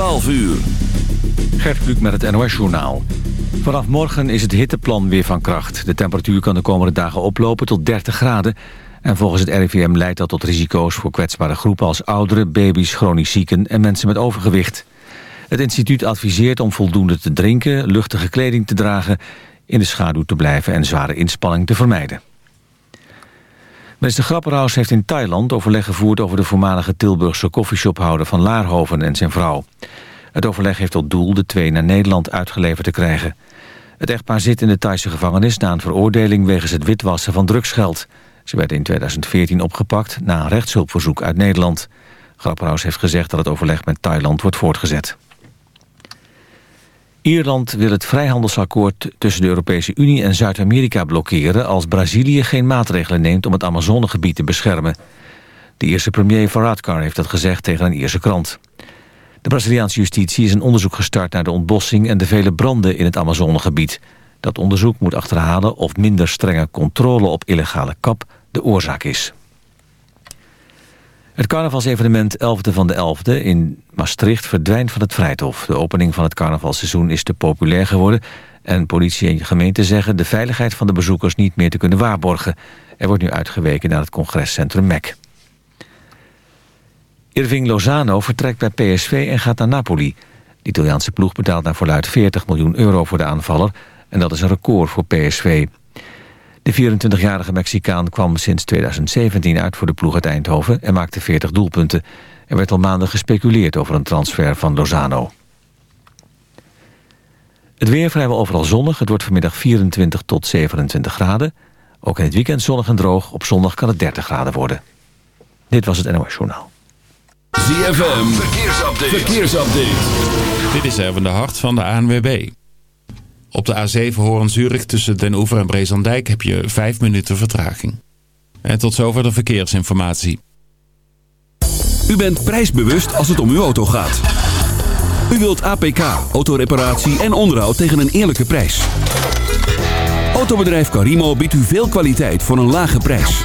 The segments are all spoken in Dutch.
12 uur. Gert Kluk met het NOS-journaal. Vanaf morgen is het hitteplan weer van kracht. De temperatuur kan de komende dagen oplopen tot 30 graden. En volgens het RIVM leidt dat tot risico's voor kwetsbare groepen... als ouderen, baby's, chronisch zieken en mensen met overgewicht. Het instituut adviseert om voldoende te drinken, luchtige kleding te dragen... in de schaduw te blijven en zware inspanning te vermijden. Minister Grapperhaus heeft in Thailand overleg gevoerd... over de voormalige Tilburgse koffieshophouder van Laarhoven en zijn vrouw. Het overleg heeft tot doel de twee naar Nederland uitgeleverd te krijgen. Het echtpaar zit in de Thaise gevangenis... na een veroordeling wegens het witwassen van drugsgeld. Ze werden in 2014 opgepakt na een rechtshulpverzoek uit Nederland. Grapperhaus heeft gezegd dat het overleg met Thailand wordt voortgezet. Ierland wil het vrijhandelsakkoord tussen de Europese Unie en Zuid-Amerika blokkeren... als Brazilië geen maatregelen neemt om het Amazonegebied te beschermen. De Ierse premier Varadkar heeft dat gezegd tegen een Ierse krant. De Braziliaanse justitie is een onderzoek gestart naar de ontbossing... en de vele branden in het Amazonegebied. Dat onderzoek moet achterhalen of minder strenge controle op illegale kap de oorzaak is. Het carnavalsevenement 11e van de 11e in Maastricht verdwijnt van het Vrijthof. De opening van het carnavalseizoen is te populair geworden... en politie en gemeente zeggen de veiligheid van de bezoekers niet meer te kunnen waarborgen. Er wordt nu uitgeweken naar het congrescentrum MEC. Irving Lozano vertrekt bij PSV en gaat naar Napoli. De Italiaanse ploeg betaalt naar verluid 40 miljoen euro voor de aanvaller... en dat is een record voor PSV. De 24-jarige Mexicaan kwam sinds 2017 uit voor de ploeg uit Eindhoven... en maakte 40 doelpunten. Er werd al maanden gespeculeerd over een transfer van Lozano. Het weer vrijwel overal zonnig. Het wordt vanmiddag 24 tot 27 graden. Ook in het weekend zonnig en droog. Op zondag kan het 30 graden worden. Dit was het NOS Journaal. ZFM, verkeersupdate. verkeersupdate. Dit is even de hart van de ANWB. Op de A7 Horen-Zurich tussen Den Oever en Brezandijk heb je 5 minuten vertraging. En tot zover de verkeersinformatie. U bent prijsbewust als het om uw auto gaat. U wilt APK, autoreparatie en onderhoud tegen een eerlijke prijs. Autobedrijf Carimo biedt u veel kwaliteit voor een lage prijs.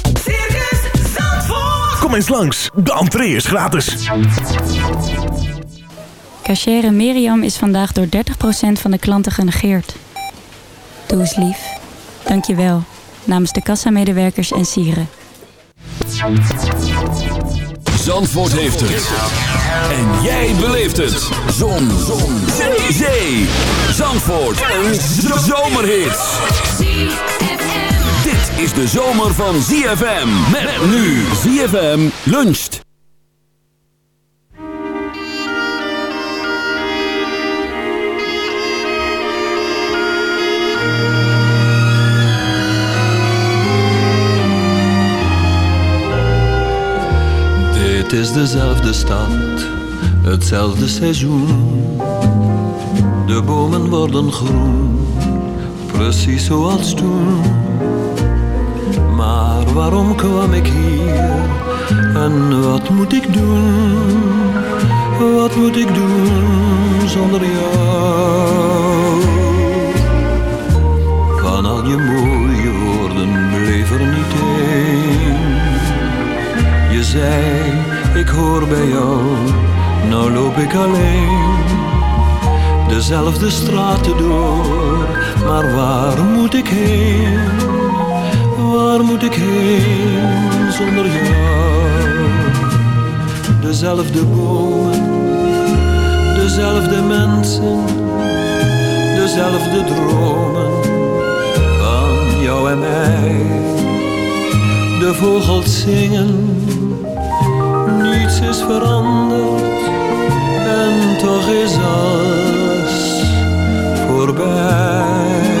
Kom eens langs, de entree is gratis. Cachere Miriam is vandaag door 30% van de klanten genegeerd. Doe eens lief. Dank je wel. Namens de kassamedewerkers en sieren. Zandvoort heeft het. En jij beleeft het. Zon. Zon. Zee. Zee. Zandvoort. Een zomerhit. Is de zomer van ZFM. Met nu ZFM luncht. Dit is dezelfde stad, hetzelfde seizoen. De bomen worden groen, precies zoals toen. Waarom kwam ik hier en wat moet ik doen? Wat moet ik doen zonder jou? Van al je mooie woorden bleef er niet één. Je zei, ik hoor bij jou, nou loop ik alleen. dezelfde straten door. Maar waar moet ik heen? Waar moet ik heen zonder jou? Dezelfde bomen, dezelfde mensen, dezelfde dromen van jou en mij. De vogels zingen, niets is veranderd en toch is alles voorbij.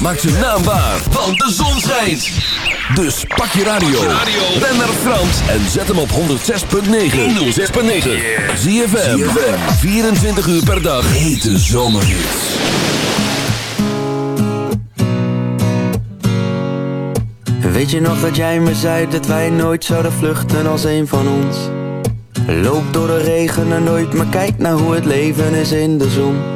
Maak zijn naam waar, want de zon schijnt. Dus pak je radio. Ben naar Frans en zet hem op 106.9. 106.9. ZFM. 24 uur per dag. Hete zomerhits. Weet je nog dat jij me zei dat wij nooit zouden vluchten als een van ons? Loop door de regen en nooit, maar kijk naar hoe het leven is in de zon.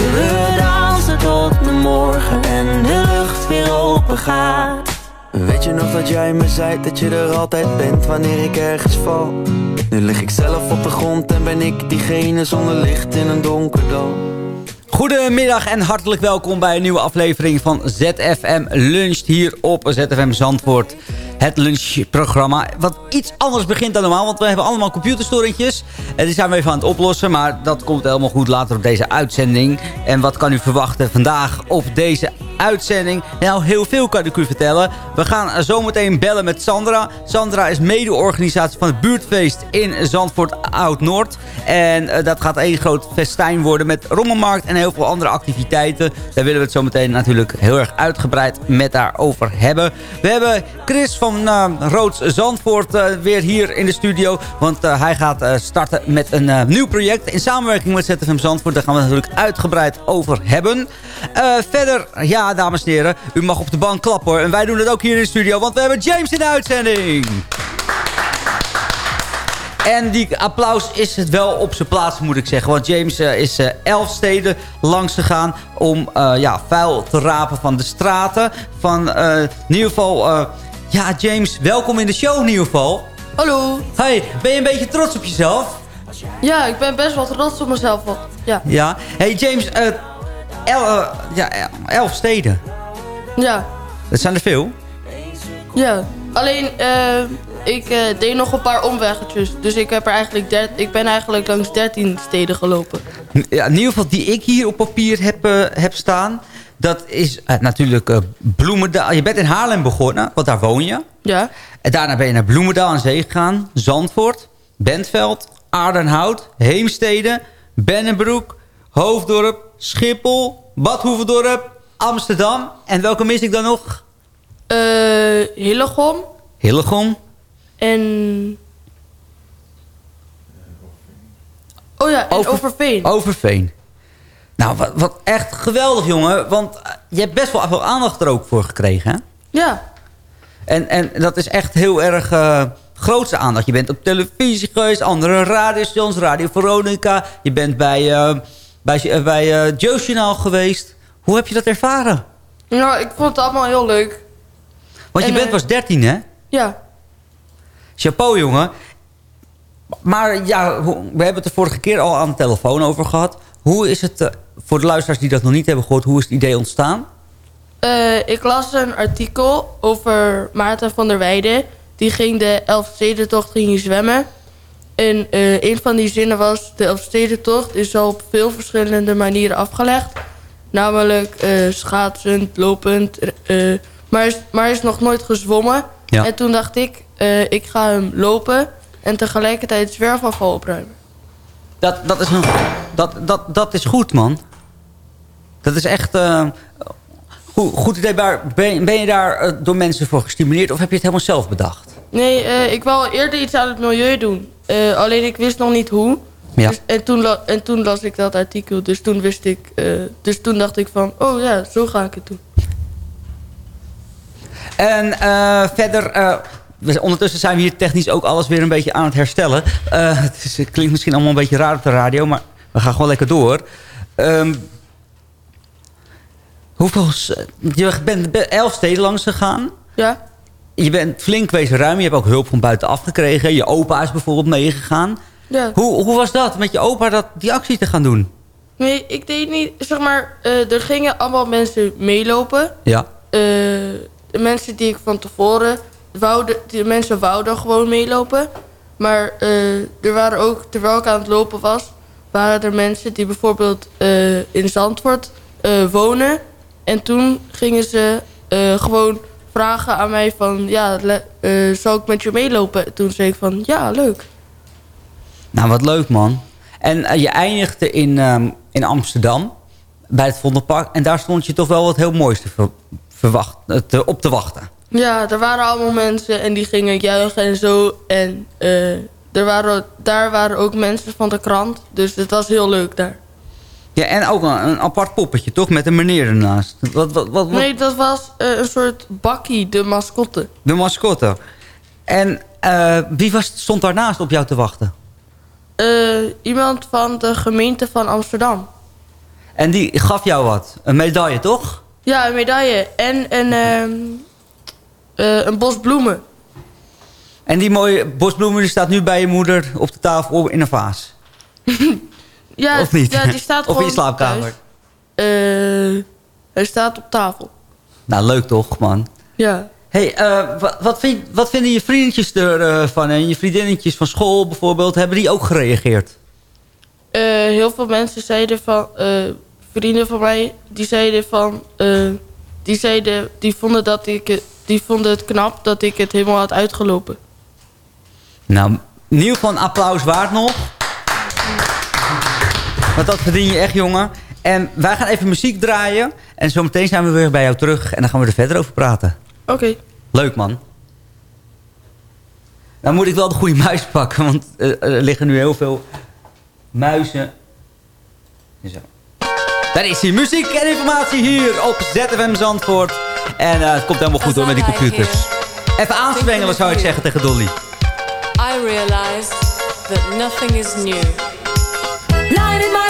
we dansen tot de morgen en de lucht weer open gaat. Weet je nog dat jij me zei dat je er altijd bent wanneer ik ergens val? Nu lig ik zelf op de grond en ben ik diegene zonder licht in een donker dal. Goedemiddag en hartelijk welkom bij een nieuwe aflevering van ZFM Lunch hier op ZFM Zandvoort. Het lunchprogramma, wat iets anders begint dan normaal, want we hebben allemaal computerstoringjes. En die zijn we even aan het oplossen, maar dat komt helemaal goed later op deze uitzending. En wat kan u verwachten vandaag op deze uitzending? Nou, heel veel kan ik u vertellen. We gaan zometeen bellen met Sandra. Sandra is mede-organisatie van het buurtfeest in Zandvoort Oud-Noord. En eh, dat gaat één groot festijn worden met rommelmarkt en heel veel andere activiteiten. Daar willen we het zometeen natuurlijk heel erg uitgebreid met haar over hebben. We hebben Chris van uh, Roods Zandvoort uh, weer hier in de studio. Want hij gaat starten met een nieuw project in samenwerking met ZFM Zandvoort. Daar gaan we het natuurlijk uitgebreid over hebben. verder, ja dames en heren, u mag op de bank klappen hoor. En wij doen het ook hier in de studio, want we hebben James in de uitzending. En die applaus is het wel op zijn plaats, moet ik zeggen. Want James uh, is uh, elf steden langs gegaan om uh, ja, vuil te rapen van de straten. Van in ieder geval... ja, James, welkom in de show in ieder geval. Hallo. Hey, ben je een beetje trots op jezelf? Ja, ik ben best wel trots op mezelf. Ja. Ja. Hey James, eh, el- eh, ja, el- elf steden. Ja. Dat zijn er veel. Ja. Alleen, eh, ik eh, deed nog een paar omweggetjes. Dus ik, heb er eigenlijk ik ben eigenlijk langs 13 steden gelopen. Ja, in ieder geval die ik hier op papier heb, heb staan. Dat is natuurlijk Bloemendaal. Je bent in Haarlem begonnen, want daar woon je. Ja. En daarna ben je naar Bloemendaal aan zee gegaan. Zandvoort, Bentveld, Aardenhout, Heemstede, Bennenbroek, Hoofddorp, Schiphol, Bad Hoeverdorp, Amsterdam. En welke mis ik dan nog? Eh Hillegom Hillegom. en... Oh ja, en Over- Overveen. Overveen. Nou, wat, wat echt geweldig, jongen. Want eh, je hebt best wel veel aandacht er ook voor gekregen, hè? Ja. En, en dat is echt heel erg eh grootste aandacht. Je bent op televisie geweest, andere radiostations, Radio Veronica. Je bent bij, eh bij, eh, bij eh Journaal geweest. Hoe heb je dat ervaren? Nou, ik vond het allemaal heel leuk. Want je En, bent eh, pas 13, hè? Ja. Chapeau, jongen. Maar ja, we hebben het de vorige keer al aan de telefoon over gehad. Hoe is het, eh, voor de luisteraars die dat nog niet hebben gehoord... hoe is het idee ontstaan? Eh, ik las een artikel over Maarten van der Weijden. Die ging de Elfstedentocht ging zwemmen. En eh, een van die zinnen was... De Elfstedentocht is al op veel verschillende manieren afgelegd. Namelijk eh, schaatsend, lopend. eh, maar, is, maar is nog nooit gezwommen. Ja. En toen dacht ik, ik ga hem lopen... en tegelijkertijd zwerfafval opruimen. Dat, dat, is, nog, dat, dat, dat is goed, man. Dat is echt... goed, goed idee. Maar ben, ben je daar door mensen voor gestimuleerd... of heb je het helemaal zelf bedacht? Nee, ik wou eerder iets aan het milieu doen. Eh, alleen ik wist nog niet hoe. Ja. Dus, en, toen en toen las ik dat artikel. Dus toen wist ik. eh, dus toen dacht ik van, oh ja, zo ga ik het doen. En eh, verder... we- ondertussen zijn we hier technisch ook alles weer een beetje aan het herstellen. Het, is, het klinkt misschien allemaal een beetje raar op de radio... maar we gaan gewoon lekker door. Ehm, hoeveel... Je bent elf steden langs gegaan. Ja. Je bent flink wezen ruim. Je hebt ook hulp van buitenaf gekregen. Je opa is bijvoorbeeld meegegaan. Ja. Hoe, hoe was dat met je opa dat, die actie te gaan doen? Nee, ik deed niet, zeg maar, eh, er gingen allemaal mensen meelopen. Ja. Eh, de mensen die ik van tevoren, wouden, de mensen wouden gewoon meelopen. Maar eh, er waren ook, terwijl ik aan het lopen was, waren er mensen die bijvoorbeeld in Zandvoort wonen. En toen gingen ze gewoon vragen aan mij van, ja, le- eh, zal ik met je meelopen? Toen zei ik van, ja, leuk. Nou, wat leuk man. En eh, je eindigde in, ehm, in Amsterdam bij het Vondelpark. En daar stond je toch wel wat heel moois te ver- verwacht, eh, te, op te wachten. Ja, er waren allemaal mensen en die gingen juichen en zo. En er waren, daar waren ook mensen van de krant. Dus het was heel leuk daar. Ja, en ook een, een apart poppetje, toch? Met een meneer ernaast. Wat, wat, Nee, dat was eh, een soort bakkie, de mascotte. De mascotte. En eh, wie was, stond daarnaast op jou te wachten? Eh, iemand van de gemeente van Amsterdam. En die gaf jou wat? Een medaille, toch? Ja, een medaille en een, ehm, eh, een bos bloemen. En die mooie bosbloemen die staat nu bij je moeder op de tafel in een vaas. Ja, Of niet? Ja, die staat Of in je slaapkamer? Eh, hij staat op tafel. Nou, leuk toch, man? Ja. hey, eh, wat, wat, vind, wat vinden je vriendjes ervan en je vriendinnetjes van school bijvoorbeeld? Hebben die ook gereageerd? Eh, heel veel mensen zeiden van... eh, vrienden van mij, die zeiden van... eh, die, zeiden, die, vonden dat ik, het- die vonden het knap dat ik het helemaal had uitgelopen. Nou, in ieder geval een applaus waard nog. Want dat verdien je echt, jongen. En wij gaan even muziek draaien. En zometeen zijn we weer bij jou terug. En dan gaan we er verder over praten. Oké. Leuk, man. Nou moet ik wel de goede muis pakken. Want eh, er liggen nu heel veel muizen. Zo. Daar is die muziek en informatie hier op ZFM Zandvoort. En eh, het komt helemaal goed door met die computers. Even aanswengelen zou ik zeggen tegen Dolly. I realize that nothing is new. Lying in my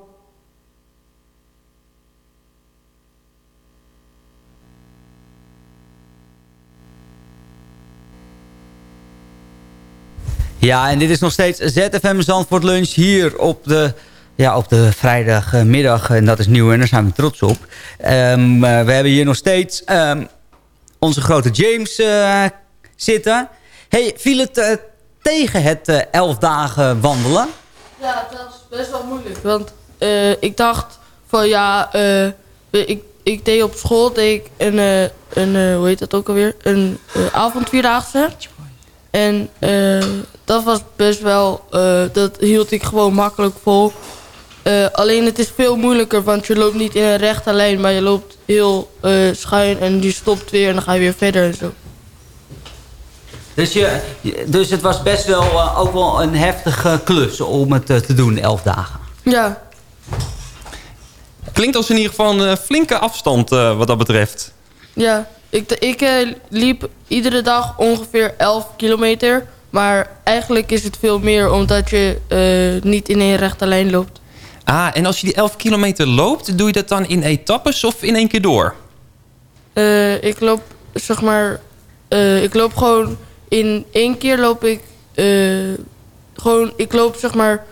Ja, en dit is nog steeds ZFM Zandvoort Lunch hier op de, ja, op de vrijdagmiddag. En dat is nieuw en daar zijn we trots op. Ehm, eh, we hebben hier nog steeds ehm, onze grote James eh, zitten. Hey, viel het eh, tegen het eh, elf dagen wandelen? Ja, dat is best wel moeilijk. Want ik dacht van ja, ik, ik deed op school deed ik een, een hoe heet dat ook alweer? Een avondvierdaagse. En eh, dat was best wel, eh, dat hield ik gewoon makkelijk vol. Eh, alleen het is veel moeilijker, want je loopt niet in een rechte lijn, maar je loopt heel eh, schuin en je stopt weer en dan ga je weer verder en zo. Dus, je, dus het was best wel eh, ook wel een heftige klus om het te doen, elf dagen. Ja, Klinkt als in ieder geval een flinke afstand eh, wat dat betreft. Ja, ik, ik eh, liep iedere dag ongeveer 11 kilometer. Maar eigenlijk is het veel meer omdat je eh, niet in een rechte lijn loopt. Ah, en als je die 11 kilometer loopt, doe je dat dan in etappes of in één keer door? Eh, ik loop, zeg maar, ik loop gewoon in één keer loop ik, gewoon, ik loop zeg maar,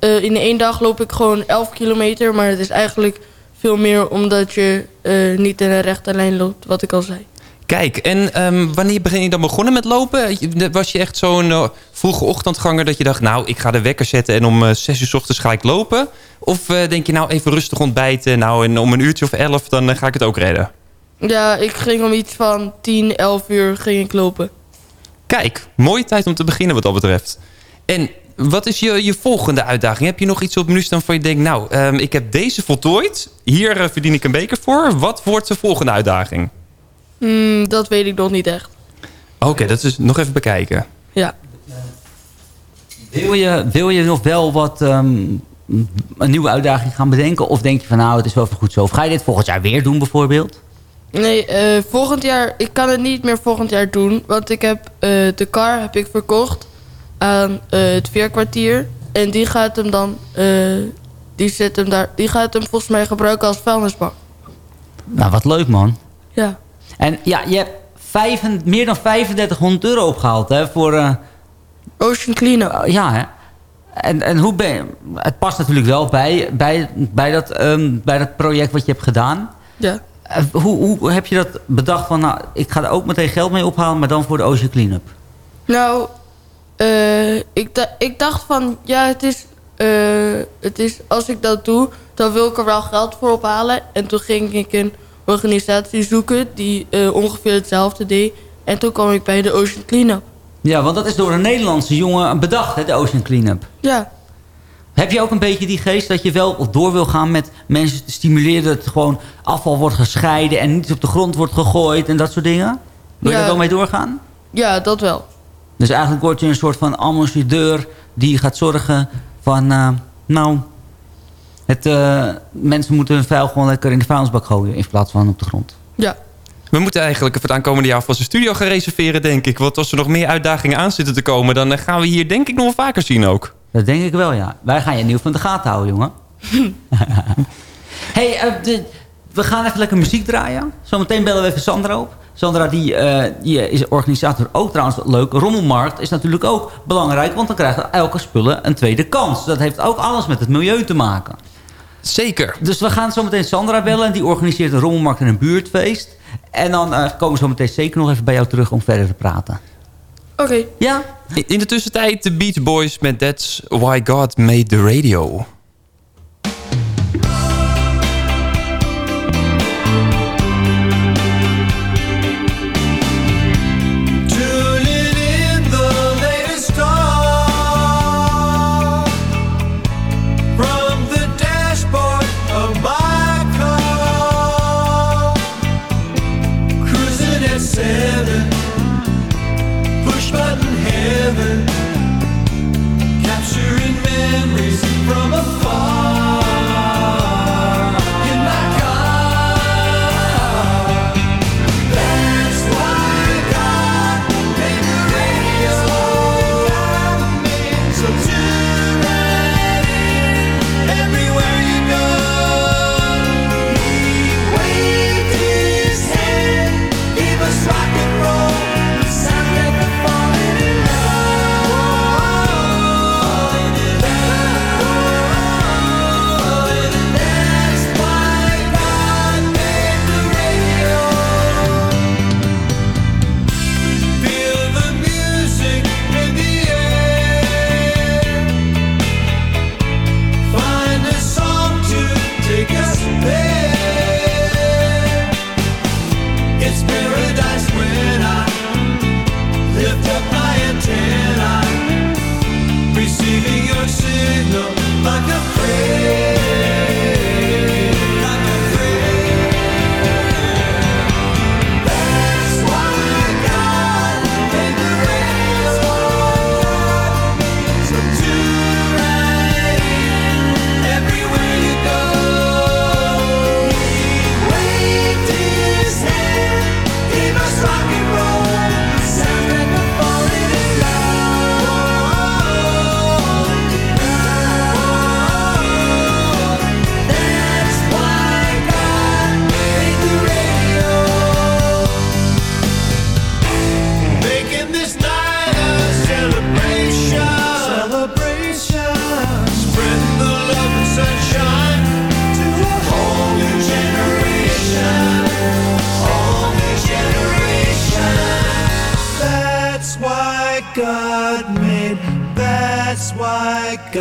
in één dag loop ik gewoon 11 kilometer. Maar het is eigenlijk veel meer omdat je eh, niet in een rechte lijn loopt, wat ik al zei. Kijk, en ehm, wanneer ben je dan begonnen met lopen? Was je echt zo'n eh, vroege ochtendganger dat je dacht... nou, ik ga de wekker zetten en om eh, zes uur 's ochtends ga ik lopen? Of eh, denk je nou even rustig ontbijten... nou, en om een uurtje of elf dan eh, ga ik het ook redden? Ja, ik ging om iets van 10, 11 uur ging ik lopen. Kijk, mooie tijd om te beginnen wat dat betreft. En wat is je, je volgende uitdaging? Heb je nog iets op menu staan van je denkt... nou, ehm, ik heb deze voltooid. Hier eh, verdien ik een beker voor. Wat wordt de volgende uitdaging? Hmm, dat weet ik nog niet echt. Oké, dat is nog even bekijken. Ja. Wil je, wil je nog wel wat ehm, een nieuwe uitdaging gaan bedenken? Of denk je van nou, het is wel even goed zo? Of ga je dit volgend jaar weer doen bijvoorbeeld? Nee, eh, volgend jaar... Ik kan het niet meer volgend jaar doen. Want ik heb eh, de car heb ik verkocht aan eh, het veerkwartier. En die gaat hem dan... eh, die, zet hem daar, die gaat hem volgens mij gebruiken als vuilnisbak. Nou, wat leuk man. Ja. En ja, je hebt vijf, meer dan 3500 euro opgehaald hè, voor... eh, Ocean Cleanup. ja, hè. En, en hoe ben je... Het past natuurlijk wel bij, bij, bij, dat, ehm, bij dat project wat je hebt gedaan. Ja. Hoe, hoe heb je dat bedacht van... Nou, ik ga er ook meteen geld mee ophalen, maar dan voor de Ocean Cleanup? Nou, eh, ik, da- ik dacht van... Ja, het is, eh, het is... Als ik dat doe, dan wil ik er wel geld voor ophalen. En toen ging ik een organisatie zoeken... die eh, ongeveer hetzelfde deed. En toen kwam ik bij de Ocean Cleanup. Ja, want dat is door een Nederlandse jongen bedacht, hè, de Ocean Cleanup. Ja. Heb je ook een beetje die geest dat je wel door wil gaan met mensen te stimuleren... dat gewoon afval wordt gescheiden en niet op de grond wordt gegooid en dat soort dingen? Wil je Ja. daar wel mee doorgaan? Ja, dat wel. Dus eigenlijk word je een soort van ambassadeur die gaat zorgen van... eh, nou, het, eh, mensen moeten hun vuil gewoon lekker in de vuilnisbak gooien in plaats van op de grond. Ja. We moeten eigenlijk voor het aankomende jaar vast een studio gaan reserveren, denk ik. Want als er nog meer uitdagingen aan zitten te komen... dan eh, gaan we hier denk ik nog wel vaker zien ook. Dat denk ik wel, ja. Wij gaan je nieuw van de gaten houden, jongen. hey, de- we gaan even lekker muziek draaien. Zometeen bellen we even Sandra op. Sandra die, eh, die is organisator ook trouwens wat leuk. Rommelmarkt is natuurlijk ook belangrijk. Want dan krijgen elke spullen een tweede kans. Dat heeft ook alles met het milieu te maken. Zeker. Dus we gaan zometeen Sandra bellen. En die organiseert een rommelmarkt en een buurtfeest. En dan eh, komen we zometeen zeker nog even bij jou terug om verder te praten. Oké. Ja? In- In de tussentijd de Beach Boys met That's Why God Made the Radio.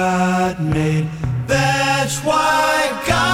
God made. That's why God.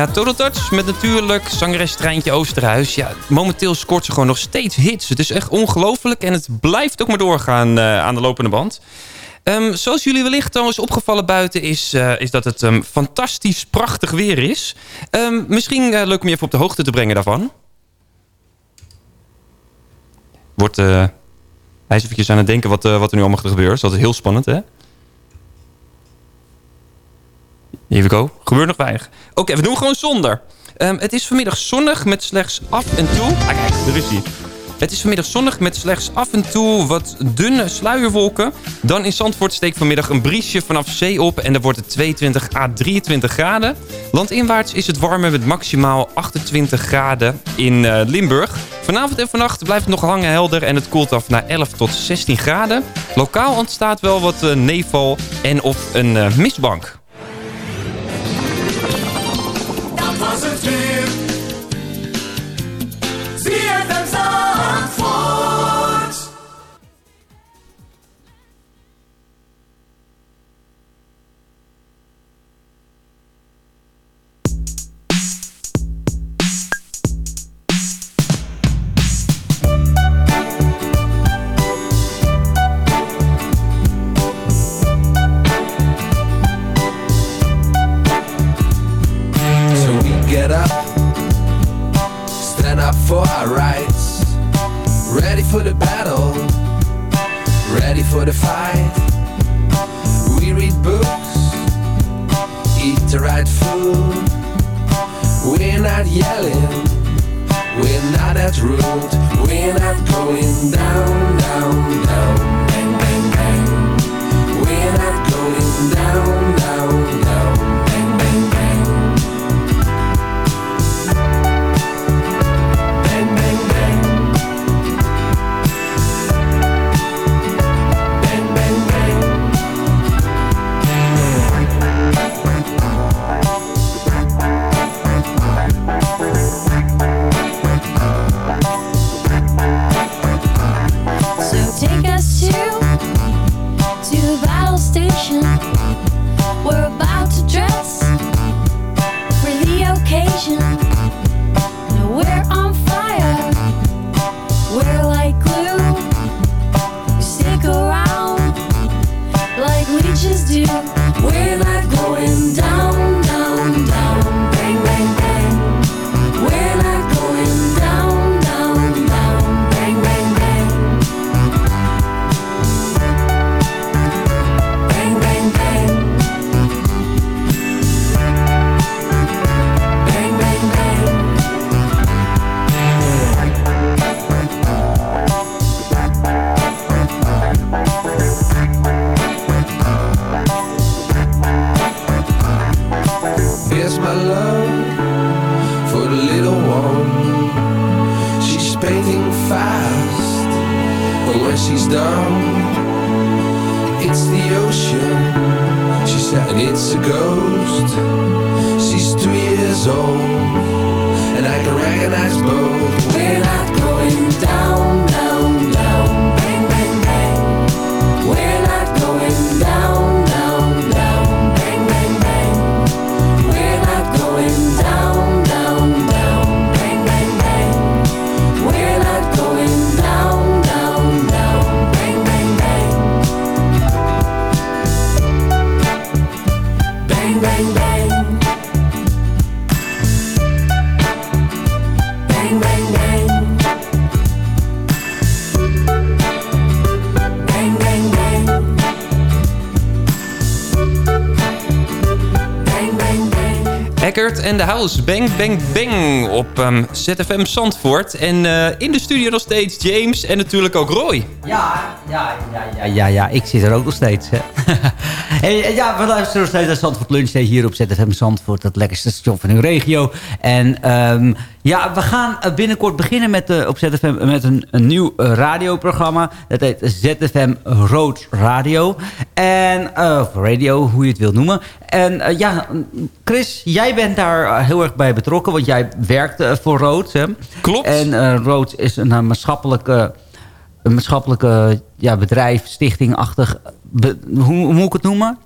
Ja, Total Touch met natuurlijk zangeres Treintje Oosterhuis. Ja, momenteel scoort ze gewoon nog steeds hits. Het is echt ongelooflijk en het blijft ook maar doorgaan eh, aan de lopende band. Ehm, zoals jullie wellicht al eens opgevallen buiten is, eh, is dat het um, fantastisch prachtig weer is. Ehm, misschien eh, leuk om je even op de hoogte te brengen daarvan. Wordt, hij is eventjes aan het denken wat, wat er nu allemaal gebeurt. Dat is heel spannend hè? Here we go. Gebeurt nog weinig. Oké, we doen gewoon zonder. Ehm, het is vanmiddag zonnig met slechts af en toe... Ah, kijk, daar is hij. Het is vanmiddag zonnig met slechts af en toe wat dunne sluierwolken. Dan in Zandvoort steekt vanmiddag een briesje vanaf zee op... en dan wordt het 22 à 23 graden. Landinwaarts is het warmer met maximaal 28 graden in eh, Limburg. Vanavond en vannacht blijft het nog lang helder... en het koelt af naar 11 tot 16 graden. Lokaal ontstaat wel wat eh, nevel en of een eh, mistbank. Dat De House, bang, bang, bang op ehm, ZFM Zandvoort. En eh, in de studio nog steeds James en natuurlijk ook Roy. Ja, ja, ja, ja, ja, ja. Ik zit er ook nog steeds. Hè. hey, en ja, we luisteren nog steeds naar Zandvoort Lunch hier op ZFM Zandvoort. Het lekkerste station van uw regio. En ehm, ja, we gaan eh, binnenkort beginnen met, eh, op ZFM met een, een nieuw eh, radioprogramma. Dat heet ZFM Road Radio. En, of radio, hoe je het wil noemen. En ja, Chris, jij bent daar heel erg bij betrokken. Want jij werkt voor Rood. Hè? Klopt. En Rood is een maatschappelijke een maatschappelijke ja, bedrijf, stichtingachtig. Be- hoe, hoe moet ik het noemen?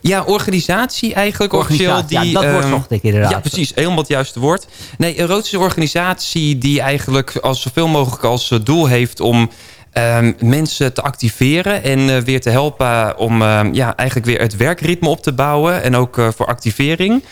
Ja, organisatie eigenlijk. Organisatie, officieel. Die, ja, dat woord ehm, zocht ik inderdaad. Ja, precies. Helemaal het juiste woord. Nee, een Rood is een organisatie die eigenlijk als zoveel mogelijk als eh, doel heeft om ehm, mensen te activeren en eh, weer te helpen om ehm, ja, eigenlijk weer het werkritme op te bouwen en ook eh, voor activering.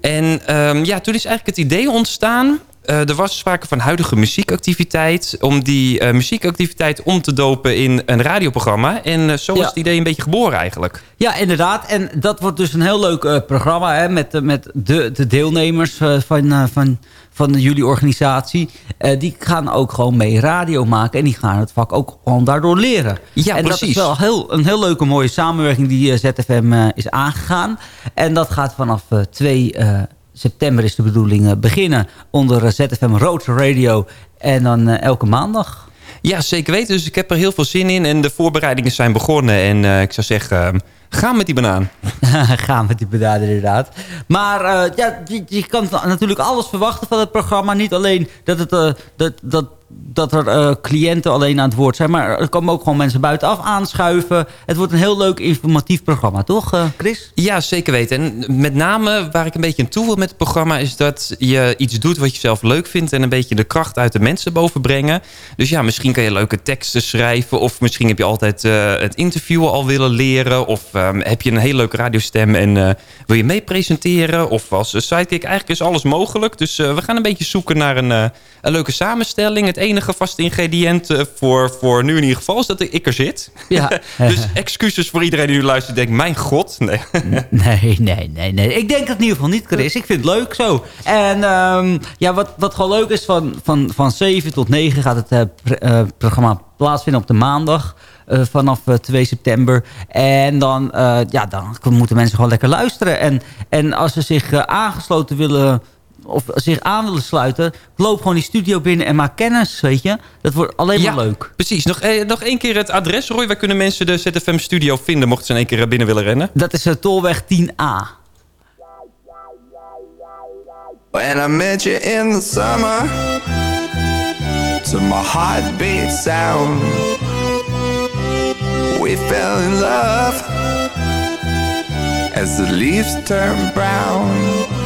En ja, toen is eigenlijk het idee ontstaan er was sprake van huidige muziekactiviteit. Om die eh, muziekactiviteit om te dopen in een radioprogramma. En eh, zo is Ja. het idee een beetje geboren eigenlijk. Ja, inderdaad. En dat wordt dus een heel leuk eh, programma hè, met, eh, met de, de deelnemers eh, van, eh, van, van jullie organisatie. Eh, die gaan ook gewoon mee radio maken. En die gaan het vak ook gewoon daardoor leren. Ja, en dat precies. is wel heel, een heel leuke mooie samenwerking die eh, ZFM eh, is aangegaan. En dat gaat vanaf eh, 2 eh, september is de bedoeling eh, beginnen onder eh, ZFM Road Radio. En dan eh, elke maandag. Ja, zeker weten. Dus ik heb er heel veel zin in. En de voorbereidingen zijn begonnen. En ik zou zeggen, eh, ga met die banaan. gaan met die bedaden inderdaad. Maar ja, je, je kan natuurlijk alles verwachten van het programma. Niet alleen dat, het, dat, dat, dat er eh, cliënten alleen aan het woord zijn. Maar er komen ook gewoon mensen buitenaf aanschuiven. Het wordt een heel leuk informatief programma, toch eh, Chris? Ja, zeker weten. En met name waar ik een beetje aan toe wil met het programma... is dat je iets doet wat je zelf leuk vindt... en een beetje de kracht uit de mensen bovenbrengen. Dus ja, misschien kan je leuke teksten schrijven... of misschien heb je altijd eh, het interviewen al willen leren... of ehm, heb je een hele leuke radiostem en eh, wil je mee presenteren... of als sidekick. Eigenlijk is alles mogelijk. Dus eh, we gaan een beetje zoeken naar een, eh, een leuke samenstelling. Het enige vaste ingrediënt eh, voor, voor nu in ieder geval... is dat ik er zit. Ja. dus excuses voor iedereen die nu luistert... denkt, mijn god. Nee. Nee, nee, nee, nee. Ik denk het in ieder geval niet, Chris. Ik vind het leuk zo. En ehm, ja, wat, wat gewoon leuk is, van, van, van 7 tot 9 gaat het eh, pr- eh, programma plaatsvinden op de maandag. vanaf eh, 2 september. En dan, ja, dan moeten mensen gewoon lekker luisteren. En, en als ze zich aangesloten willen of zich aan willen sluiten... loop gewoon die studio binnen en maak kennis, weet je. Dat wordt alleen maar Ja, leuk. Precies. Nog, eh, nog één keer het adres, Roy. Waar kunnen mensen de ZFM Studio vinden... mochten ze in één keer binnen willen rennen? Dat is uh, Tolweg 10A. When I met you in the summer, to my heartbeat sound, we fell in love as the leaves turn brown.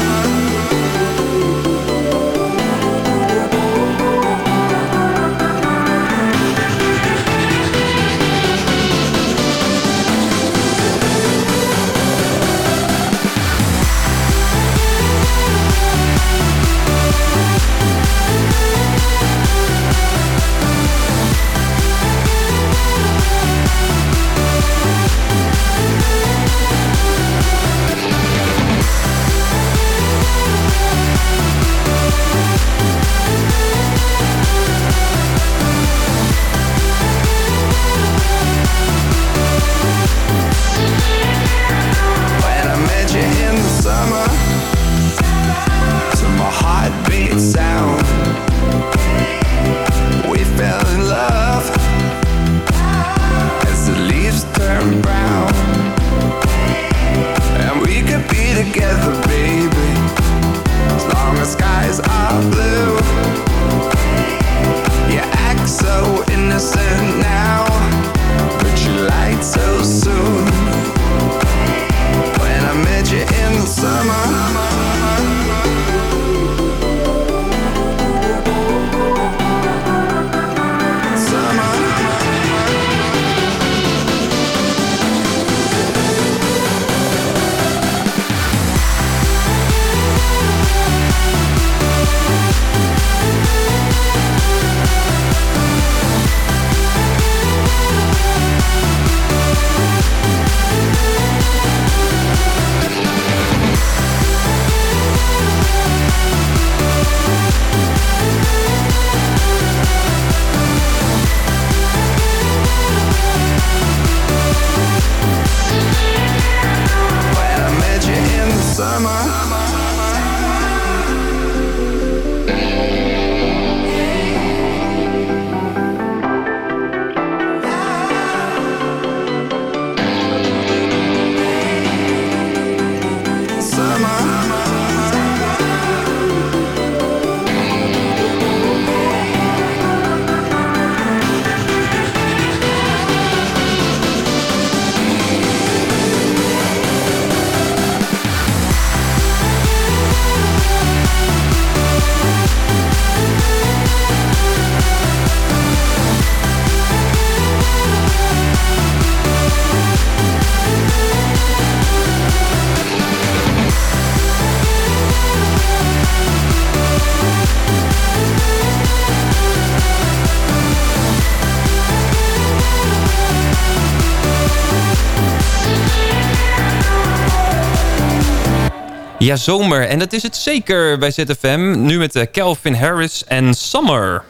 Ja, zomer. En dat is het zeker bij ZFM. Nu met eh, Calvin Harris en Summer.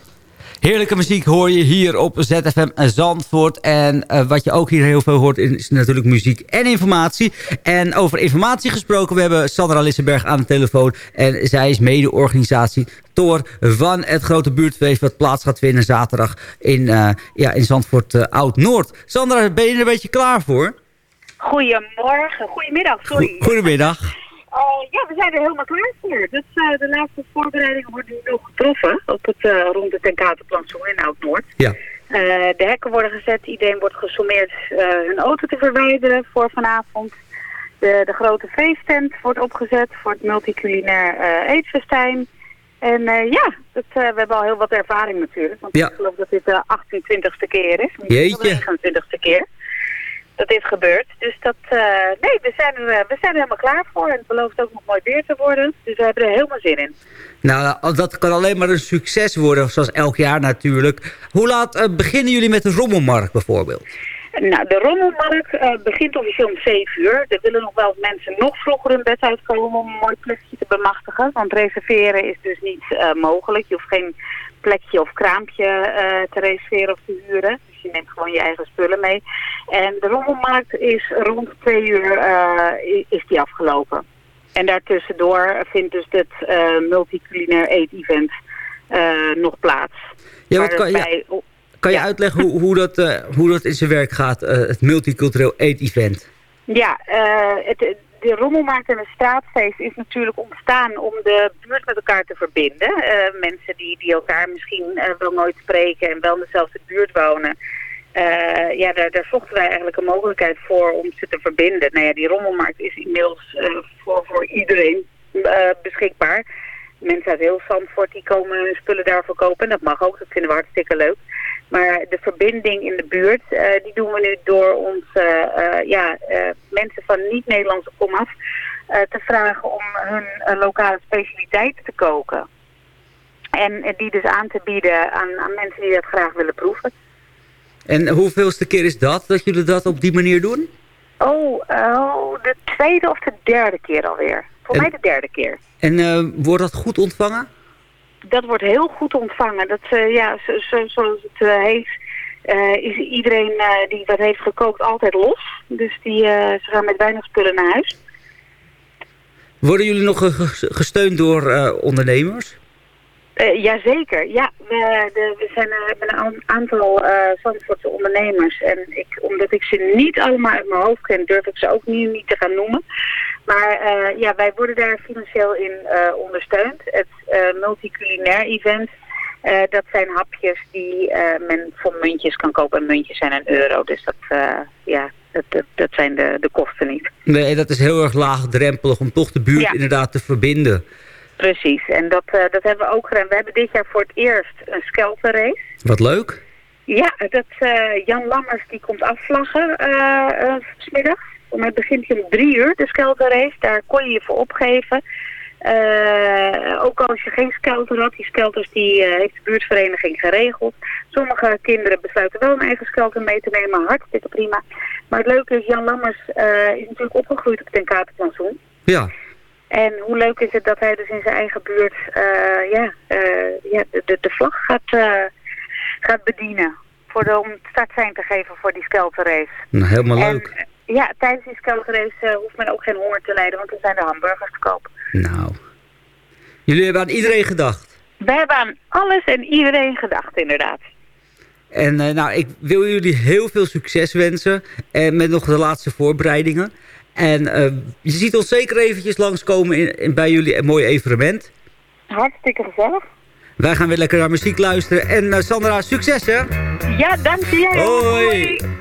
Heerlijke muziek hoor je hier op ZFM Zandvoort. En eh, wat je ook hier heel veel hoort is natuurlijk muziek en informatie. En over informatie gesproken, we hebben Sandra Lissenberg aan de telefoon. En zij is mede-organisator van het grote buurtfeest... wat plaats gaat vinden zaterdag in, eh, ja, in Zandvoort eh, Oud-Noord. Sandra, ben je er een beetje klaar voor? Goedemorgen, goedemiddag, sorry. Goedemiddag. Eh, ja, we zijn er helemaal klaar voor. Dus eh, de laatste voorbereidingen worden nu nog getroffen op het eh, rond het Tenkatenplantsoen in Oud-Noord. Ja. De hekken worden gezet, iedereen wordt gesommeerd hun auto te verwijderen voor vanavond. De, de grote feesttent wordt opgezet voor het multiculinair eetfestijn. En ja, dat, we hebben al heel wat ervaring natuurlijk. Want Ja. ik geloof dat dit de 28ste keer is. Jeetje. De 29ste keer dat dit gebeurt. Dus dat, eh, nee, we zijn, er, eh, we zijn er helemaal klaar voor. En het belooft ook nog mooi weer te worden. Dus we hebben er helemaal zin in. Nou, dat kan alleen maar een succes worden, zoals elk jaar natuurlijk. Hoe laat eh, beginnen jullie met de rommelmarkt bijvoorbeeld? Nou, de rommelmarkt eh, begint officieel om 7 uur. Er willen nog wel mensen nog vroeger hun bed uitkomen om een mooi plekje te bemachtigen. Want reserveren is dus niet eh, mogelijk. Je hoeft geen plekje of kraampje eh, te reserveren of te huren. Dus je neemt gewoon je eigen spullen mee. En de rommelmarkt is rond 2 uur eh, is die afgelopen. En daartussendoor vindt dus dit eh multiculinair eet-event eh, nog plaats. Ja, wat kan, ja, kan je uitleggen hoe, hoe, dat, hoe dat in zijn werk gaat, het multicultureel eet-event? Ja, het, de rommelmarkt en het straatfeest is natuurlijk ontstaan om de buurt met elkaar te verbinden. Eh, mensen die, die elkaar misschien eh, wel nooit spreken en wel in dezelfde buurt wonen. Eh, ja, daar, daar zochten wij eigenlijk een mogelijkheid voor om ze te verbinden. Nou ja, die rommelmarkt is inmiddels voor, voor iedereen beschikbaar. Mensen uit heel Zandvoort die komen hun spullen daarvoor kopen. En dat mag ook, dat vinden we hartstikke leuk. Maar de verbinding in de buurt, eh, die doen we nu door ons eh, ja, eh, mensen van niet-Nederlandse komaf te vragen om hun lokale specialiteiten te koken. En die dus aan te bieden aan, aan mensen die dat graag willen proeven. En hoeveelste keer is dat, dat jullie dat op die manier doen? Oh, oh, de tweede of de derde keer alweer. Voor En- mij de derde keer. En wordt dat goed ontvangen? Dat wordt heel goed ontvangen. Dat, eh, ja, zo, zo- zoals het eh, heet, eh, is iedereen die wat heeft gekookt altijd los. Dus die, ze gaan met weinig spullen naar huis. Worden jullie nog ge- ge- gesteund door ondernemers? Jazeker, ja. We, de, we zijn, hebben een aan- aantal Zandvoortse ondernemers. En ik, omdat ik ze niet allemaal uit mijn hoofd ken, durf ik ze ook niet, niet te gaan noemen. Maar eh, ja, wij worden daar financieel in eh, ondersteund. Het eh, multiculinair event, dat zijn hapjes die men voor muntjes kan kopen. En muntjes zijn een euro, dus dat, eh, ja, dat, dat, dat zijn de, de kosten niet. Nee, dat is heel erg laagdrempelig om toch de buurt Ja. inderdaad te verbinden. Precies, en dat, dat hebben we ook gedaan. We hebben dit jaar voor het eerst een skelterrace. Wat leuk. Ja, dat, Jan Lammers die komt afvlaggen eh eh, Voor mij begint om drie uur, de skelterrace. Daar kon je je voor opgeven. Eh, ook als je geen skelter had. Die skelters die, eh, heeft de buurtvereniging geregeld. Sommige kinderen besluiten wel een eigen skelter mee te nemen. Hartstikke prima. Maar het leuke is, Jan Lammers eh, is natuurlijk opgegroeid op ten Katerplantsoen. Ja. En hoe leuk is het dat hij dus in zijn eigen buurt ja, ja, de, de, vlag gaat, gaat bedienen. Voor de, om het startsein te geven voor die skelterrace. Nou, helemaal En, leuk. Eh, ja, tijdens die skelterrace eh, hoeft men ook geen honger te lijden, want er zijn de hamburgers te koop. Nou. Jullie hebben aan iedereen gedacht. We hebben aan alles en iedereen gedacht, inderdaad. En eh, nou, ik wil jullie heel veel succes wensen. En met nog de laatste voorbereidingen. En eh, je ziet ons zeker eventjes langskomen in, in, bij jullie een mooi evenement. Hartstikke gezellig. Wij gaan weer lekker naar muziek luisteren. En eh, Sandra, succes hè! Ja, dank je. Hoi!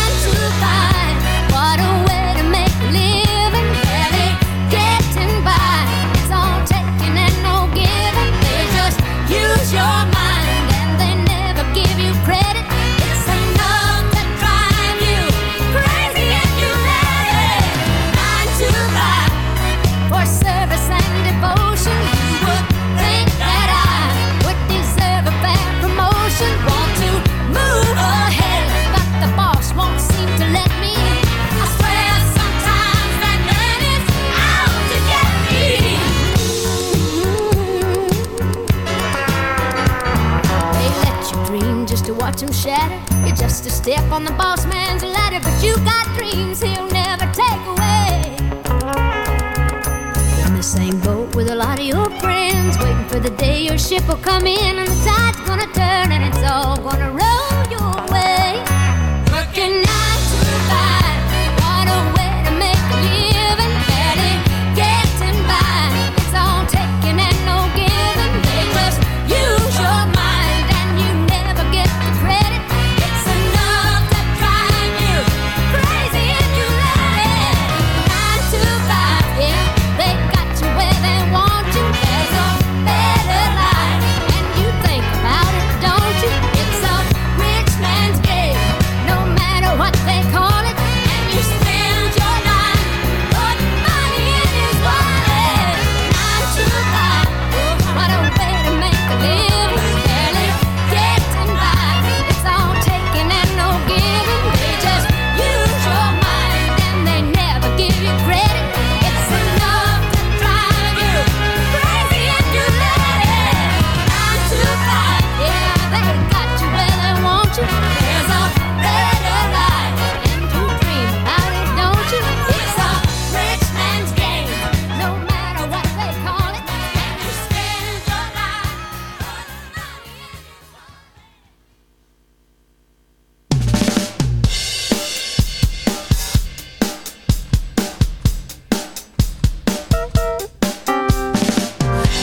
your ship will come in and the tide's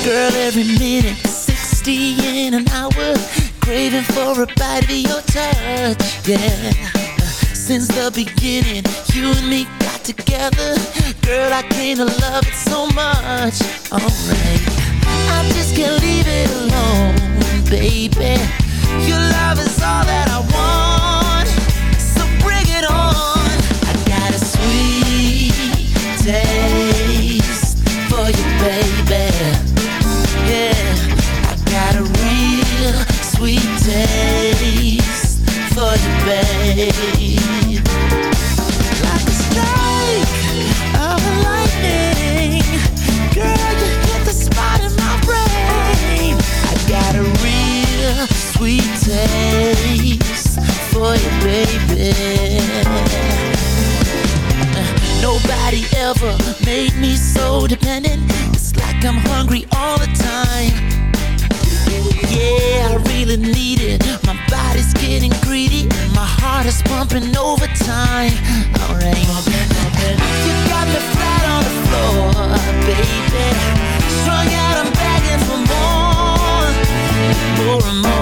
Girl, every minute, 60 in an hour, craving for a bite of your touch, yeah. Since the beginning, you and me got together. Girl, I came to love it so much. Alright, I just can't leave it alone, baby. Your love is all that I want, so bring it on. I got a sweet taste for you, baby. Taste for you, babe. Like a strike of lightning, girl, you hit the spot in my brain. I got a real sweet taste for you, baby. Nobody ever made me so dependent. It's like I'm hungry all really need it. My body's getting greedy, my heart is pumping overtime. Alright, you got me flat on the floor, baby. Strung out, I'm begging for more, more and more.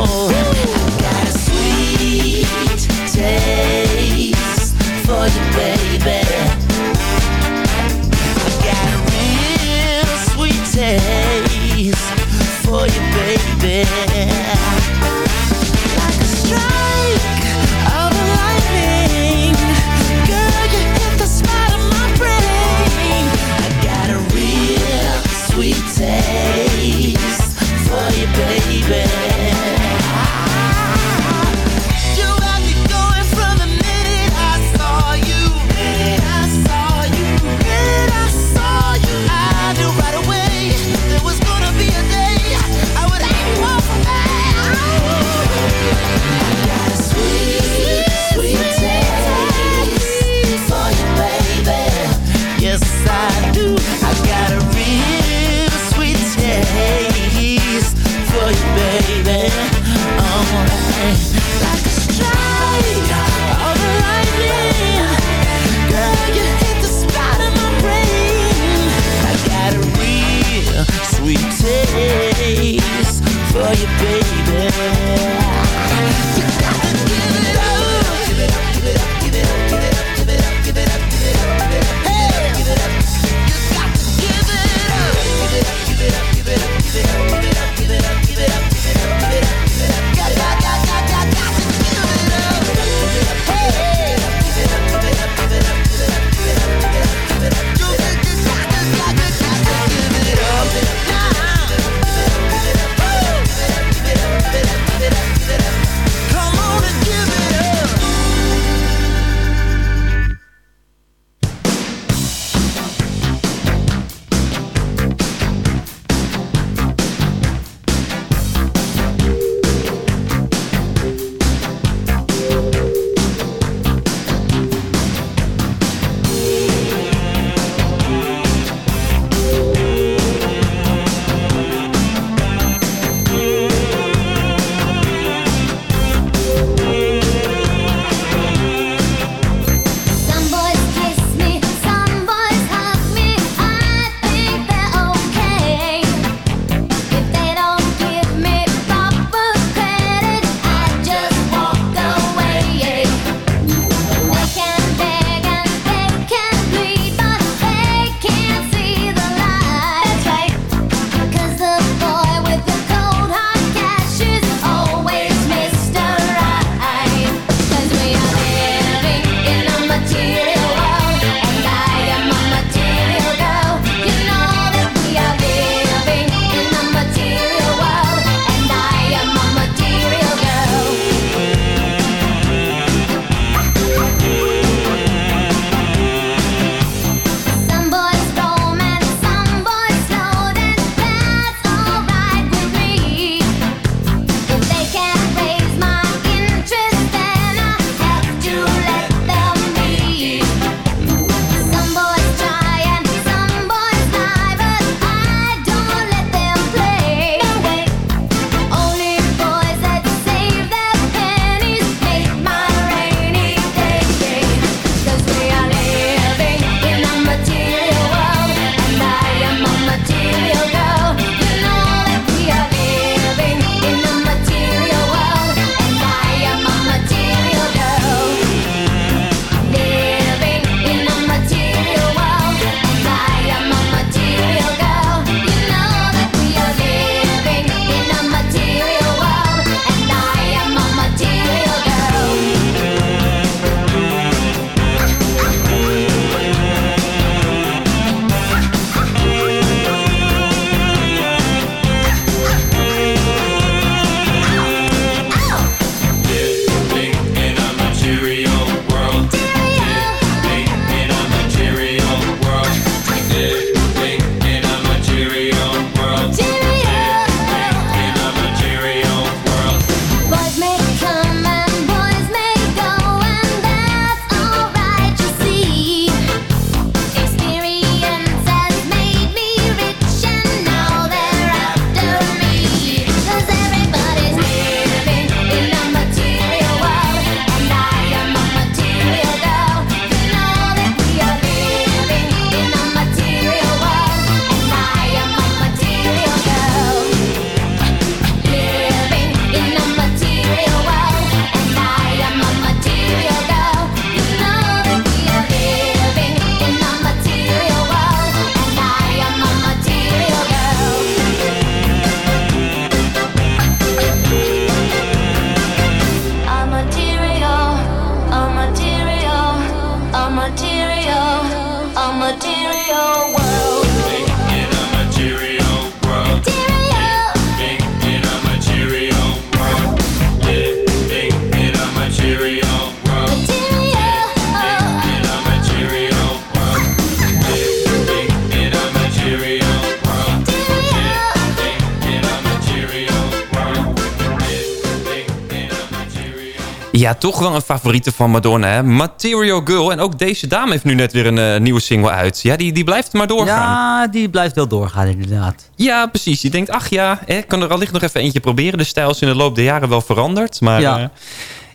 Ja, toch wel een favoriete van Madonna, hè? Material Girl. En ook deze dame heeft nu net weer een eh, nieuwe single uit. Ja, die, die blijft maar doorgaan. Ja, die blijft wel doorgaan inderdaad. Ja, precies. Je denkt, ach ja, hè, kan er allicht nog even eentje proberen. De stijl is in de loop der jaren wel veranderd. Maar Ja. ja,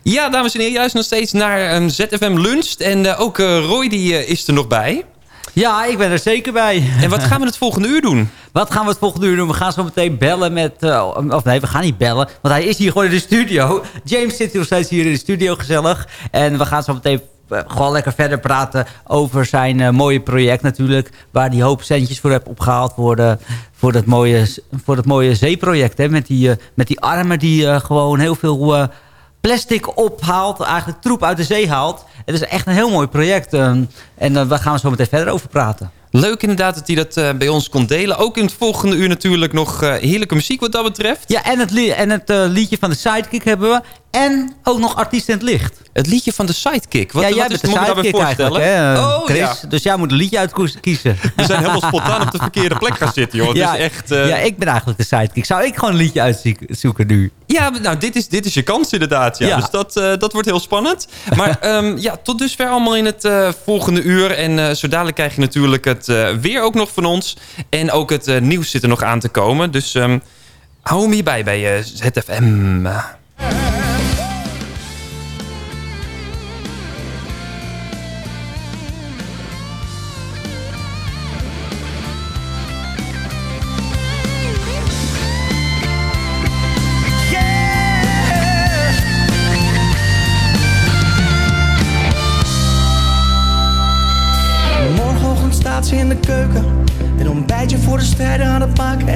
ja dames en heren, juist nog steeds naar um, ZFM Lunch. En eh, ook eh, Roy die, eh, is er nog bij. Ja, ik ben er zeker bij. En wat gaan we het volgende uur doen? Wat gaan we het volgende uur doen? We gaan zo meteen bellen met... eh, of nee, we gaan niet bellen. Want hij is hier gewoon in de studio. James zit nog steeds hier in de studio gezellig. En we gaan zo meteen eh, gewoon lekker verder praten over zijn eh, mooie project natuurlijk. Waar hij hoop centjes voor heeft opgehaald voor, de, voor, dat, mooie, voor dat mooie zeeproject. Hè? Met, die, met die armen die gewoon heel veel... plastic ophaalt, eigenlijk troep uit de zee haalt. Het is echt een heel mooi project. eh, en eh, daar gaan we zo meteen verder over praten. Leuk inderdaad dat hij dat eh, bij ons kon delen. Ook in het volgende uur natuurlijk nog eh, heerlijke muziek wat dat betreft. Ja, en het, li- en het liedje van de Sidekick hebben we. En ook nog Artiest in het Licht. Het liedje van de Sidekick? Wat, ja, wat jij is, bent de moet ik daarbij Sidekick eigenlijk, hè, oh, Chris. ja. Dus jij moet een liedje uitkiezen. We zijn helemaal spontaan op de verkeerde plek gaan zitten, joh. Het ja, is echt... eh, ja, ik ben eigenlijk de Sidekick. Zou ik gewoon een liedje uitzoeken nu? Ja, nou, dit is, dit is je kans inderdaad. Ja. Ja. Dus dat, eh, dat wordt heel spannend. Maar ehm, ja, tot dusver allemaal in het eh, volgende uur. En zo dadelijk krijg je natuurlijk het weer ook nog van ons. En ook het nieuws zit er nog aan te komen. Dus ehm, hou hem hierbij bij ZFM.